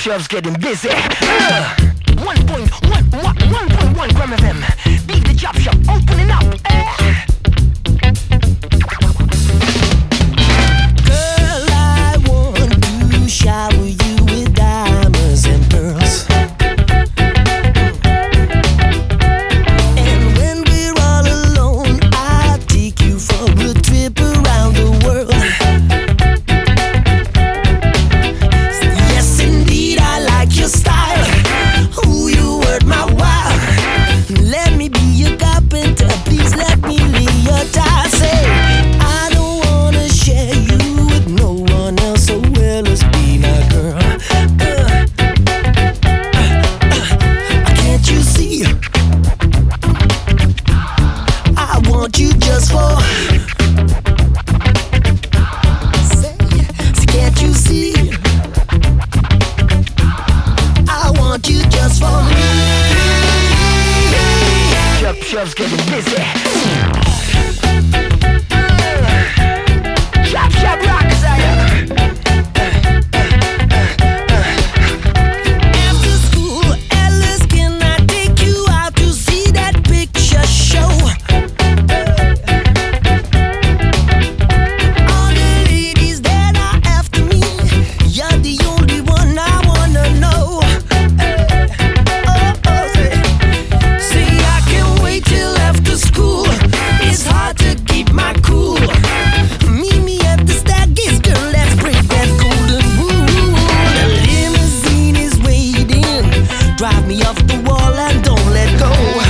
shelves getting busy. Uh, 1.1, 1.1 gram of them. Beat the chop shop. you just for. Can't you see? I want you just for me. Getting busy. Off the wall and don't let go.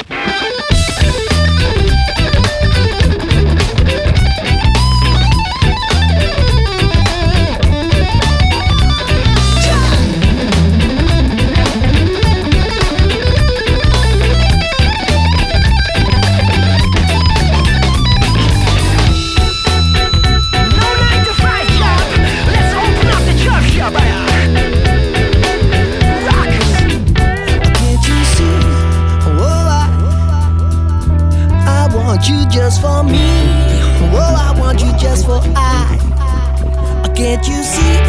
want you just for me. Oh, I want you just for I. Can't you see?